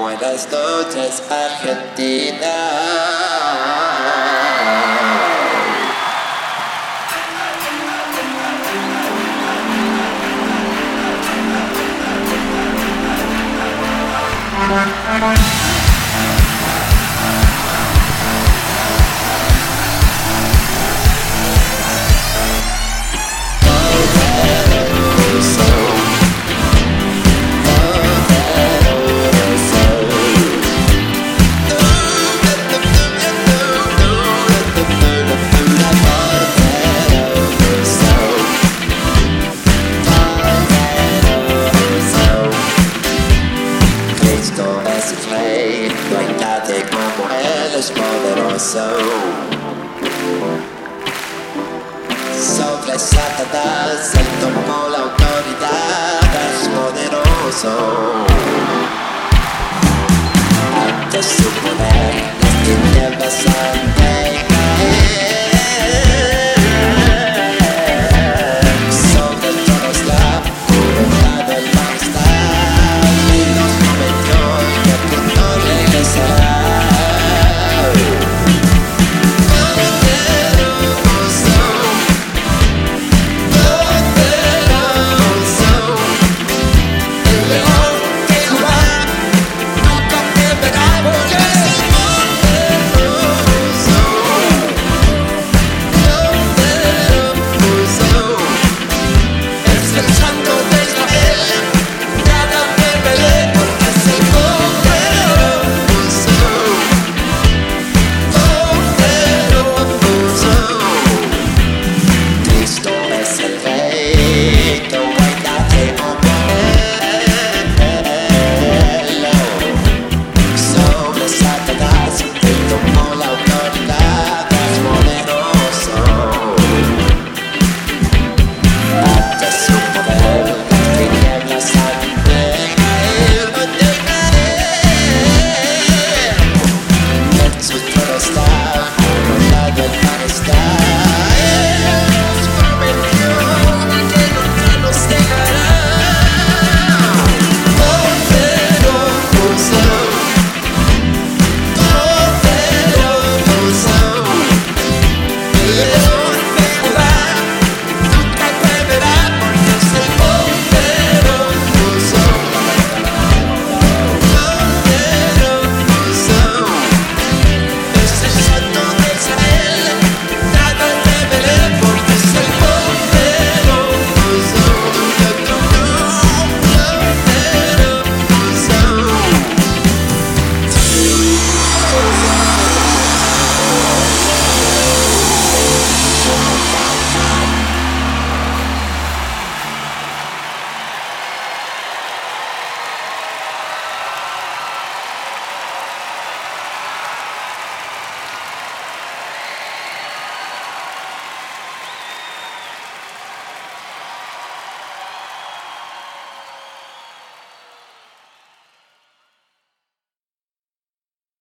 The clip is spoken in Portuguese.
Buenas noches, Argentina. Rey, no hay nadie como él es poderoso. Sobre Satanás, él tomó la autoridad, es poderoso. Ante su poder, tinieblas han